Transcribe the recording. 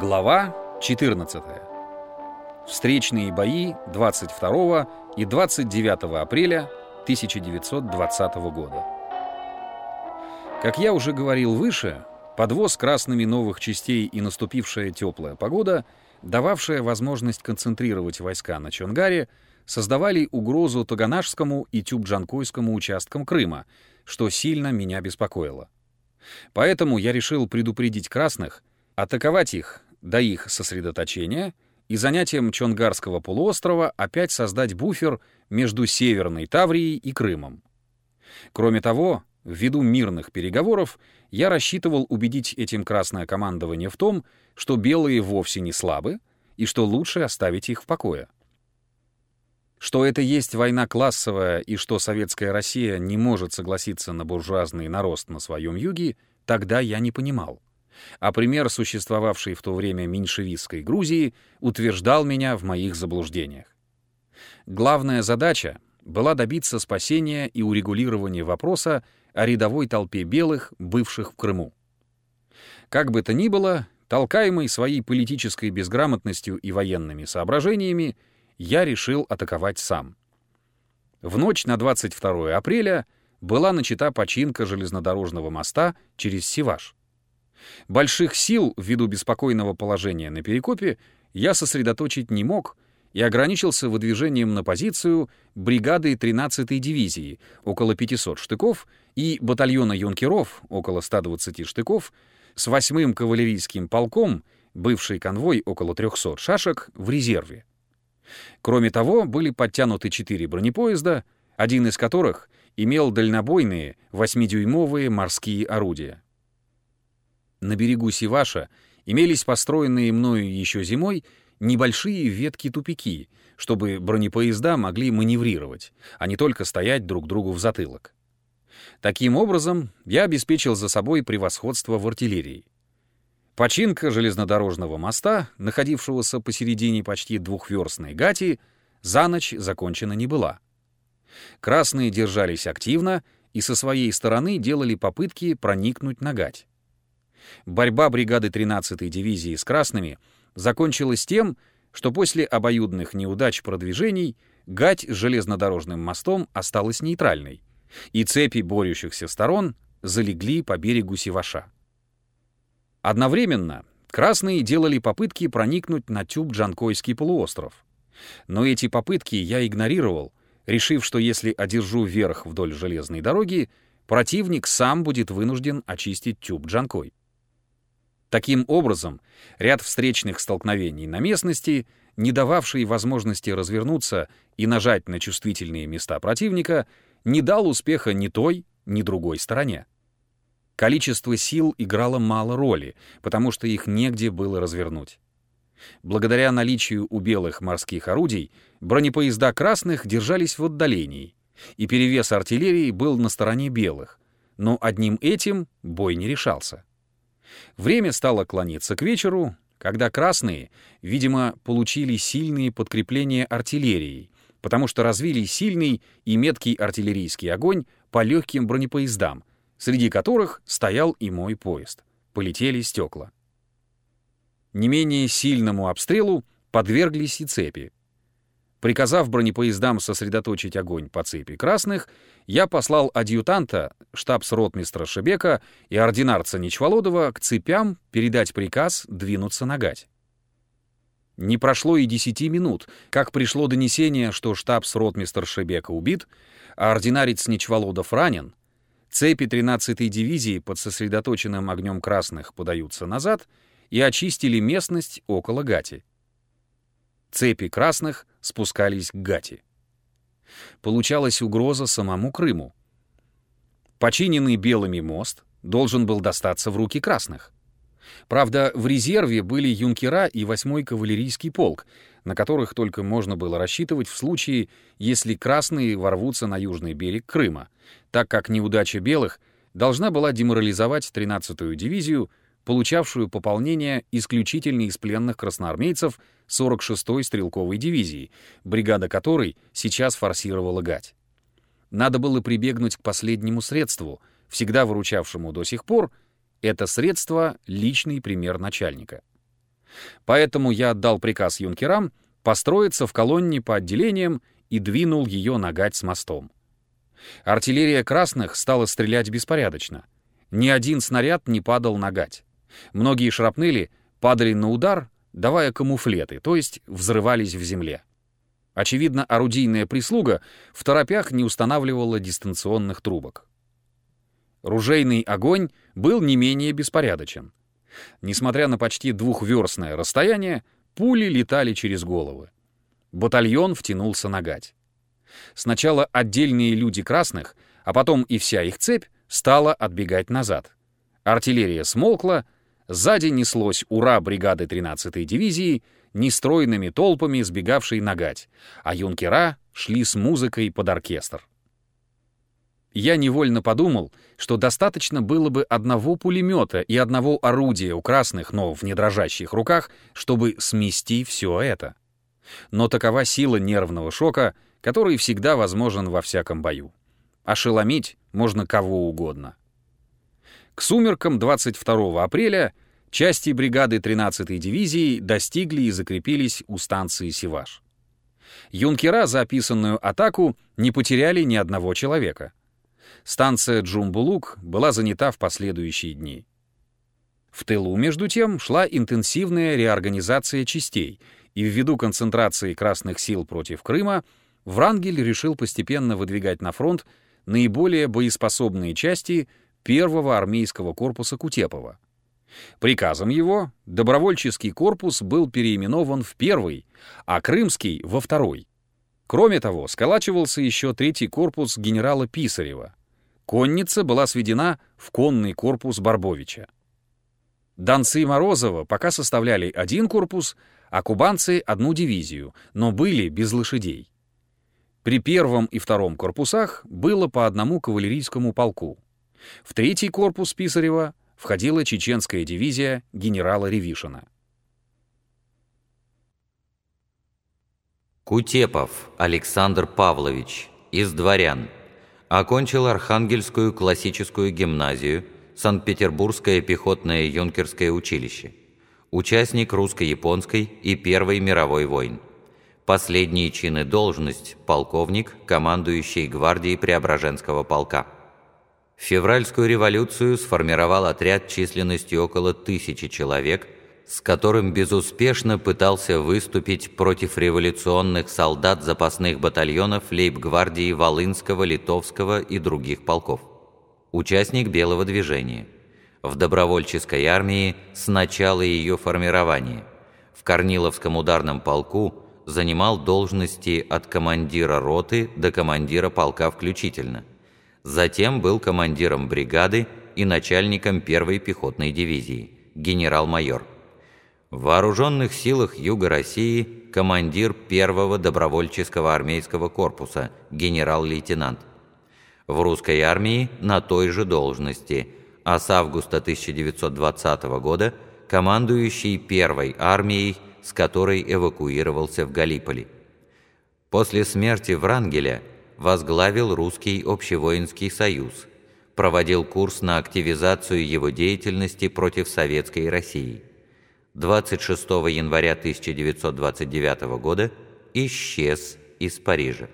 Глава 14. Встречные бои 22 и 29 апреля 1920 года. Как я уже говорил выше, подвоз красными новых частей и наступившая теплая погода, дававшая возможность концентрировать войска на Чонгаре, создавали угрозу Таганашскому и Тюбджанкойскому участкам Крыма, что сильно меня беспокоило. Поэтому я решил предупредить красных, атаковать их до их сосредоточения и занятием Чонгарского полуострова опять создать буфер между Северной Таврией и Крымом. Кроме того, ввиду мирных переговоров, я рассчитывал убедить этим красное командование в том, что белые вовсе не слабы и что лучше оставить их в покое. Что это есть война классовая и что советская Россия не может согласиться на буржуазный нарост на своем юге, тогда я не понимал а пример существовавшей в то время меньшевистской Грузии утверждал меня в моих заблуждениях. Главная задача была добиться спасения и урегулирования вопроса о рядовой толпе белых, бывших в Крыму. Как бы то ни было, толкаемый своей политической безграмотностью и военными соображениями, я решил атаковать сам. В ночь на 22 апреля была начата починка железнодорожного моста через Сиваш. Больших сил, ввиду беспокойного положения на Перекопе, я сосредоточить не мог и ограничился выдвижением на позицию бригады 13-й дивизии, около 500 штыков, и батальона юнкеров, около 120 штыков, с 8-м кавалерийским полком, бывший конвой около 300 шашек, в резерве. Кроме того, были подтянуты 4 бронепоезда, один из которых имел дальнобойные 8-дюймовые морские орудия. На берегу Сиваша имелись построенные мною еще зимой небольшие ветки-тупики, чтобы бронепоезда могли маневрировать, а не только стоять друг другу в затылок. Таким образом, я обеспечил за собой превосходство в артиллерии. Починка железнодорожного моста, находившегося посередине почти двухверстной гати, за ночь закончена не была. Красные держались активно и со своей стороны делали попытки проникнуть на гать. Борьба бригады 13-й дивизии с красными закончилась тем, что после обоюдных неудач продвижений гать с железнодорожным мостом осталась нейтральной, и цепи борющихся сторон залегли по берегу Сиваша. Одновременно красные делали попытки проникнуть на Тюб-Джанкойский полуостров. Но эти попытки я игнорировал, решив, что если одержу верх вдоль железной дороги, противник сам будет вынужден очистить Тюб-Джанкой. Таким образом, ряд встречных столкновений на местности, не дававший возможности развернуться и нажать на чувствительные места противника, не дал успеха ни той, ни другой стороне. Количество сил играло мало роли, потому что их негде было развернуть. Благодаря наличию у белых морских орудий бронепоезда красных держались в отдалении, и перевес артиллерии был на стороне белых, но одним этим бой не решался. Время стало клониться к вечеру, когда красные, видимо, получили сильные подкрепления артиллерией, потому что развили сильный и меткий артиллерийский огонь по легким бронепоездам, среди которых стоял и мой поезд. Полетели стекла. Не менее сильному обстрелу подверглись и цепи. Приказав бронепоездам сосредоточить огонь по цепи красных, я послал адъютанта, штабс-ротмистра Шебека и ординарца Ничволодова к цепям передать приказ двинуться на гать. Не прошло и десяти минут, как пришло донесение, что штабс-ротмистр Шебека убит, а ординарец Ничволодов ранен, цепи 13-й дивизии под сосредоточенным огнем красных подаются назад и очистили местность около гати. Цепи красных спускались к Гати. Получалась угроза самому Крыму. Починенный белыми мост должен был достаться в руки красных. Правда, в резерве были юнкера и 8-й кавалерийский полк, на которых только можно было рассчитывать в случае, если красные ворвутся на южный берег Крыма, так как неудача белых должна была деморализовать 13-ю дивизию, получавшую пополнение исключительно из пленных красноармейцев 46-й стрелковой дивизии, бригада которой сейчас форсировала Гать. Надо было прибегнуть к последнему средству, всегда выручавшему до сих пор, это средство — личный пример начальника. Поэтому я отдал приказ юнкерам построиться в колонне по отделениям и двинул ее на Гать с мостом. Артиллерия красных стала стрелять беспорядочно. Ни один снаряд не падал на Гать. Многие шрапнели падали на удар, давая камуфлеты, то есть взрывались в земле. Очевидно, орудийная прислуга в торопях не устанавливала дистанционных трубок. Ружейный огонь был не менее беспорядочен. Несмотря на почти двухверстное расстояние, пули летали через головы. Батальон втянулся на гать. Сначала отдельные люди красных, а потом и вся их цепь стала отбегать назад. Артиллерия смолкла, сзади неслось «Ура!» бригады 13-й дивизии, нестройными толпами сбегавшей на гать, а юнкера шли с музыкой под оркестр. Я невольно подумал, что достаточно было бы одного пулемета и одного орудия у красных, но в недрожащих руках, чтобы смести все это. Но такова сила нервного шока, который всегда возможен во всяком бою. Ошеломить можно кого угодно. К сумеркам 22 апреля части бригады 13-й дивизии достигли и закрепились у станции Сиваш. Юнкера за описанную атаку не потеряли ни одного человека — станция Джумбулук была занята в последующие дни. В тылу, между тем, шла интенсивная реорганизация частей, и ввиду концентрации красных сил против Крыма Врангель решил постепенно выдвигать на фронт наиболее боеспособные части первого армейского корпуса Кутепова. Приказом его добровольческий корпус был переименован в первый, а крымский — во второй. Кроме того, сколачивался еще третий корпус генерала Писарева. Конница была сведена в конный корпус Барбовича. Донцы Морозова пока составляли один корпус, а кубанцы — одну дивизию, но были без лошадей. При первом и втором корпусах было по одному кавалерийскому полку. В третий корпус Писарева входила чеченская дивизия генерала Ревишина. Кутепов Александр Павлович, из дворян, Окончил Архангельскую классическую гимназию, Санкт-Петербургское пехотное юнкерское училище. Участник русско-японской и Первой мировой войн. Последние чины должность – полковник, командующий гвардией Преображенского полка. В февральскую революцию сформировал отряд численностью около тысячи человек – с которым безуспешно пытался выступить против революционных солдат запасных батальонов лейб-гвардии Волынского, Литовского и других полков. Участник Белого движения. В добровольческой армии с начала ее формирования. В Корниловском ударном полку занимал должности от командира роты до командира полка включительно. Затем был командиром бригады и начальником первой пехотной дивизии, генерал-майор. В вооруженных силах Юга России командир первого добровольческого армейского корпуса, генерал-лейтенант. В русской армии на той же должности, а с августа 1920 года командующий первой армией, с которой эвакуировался в Галиполи. После смерти Врангеля возглавил Русский общевоинский союз, проводил курс на активизацию его деятельности против Советской России. 26 января 1929 года исчез из Парижа.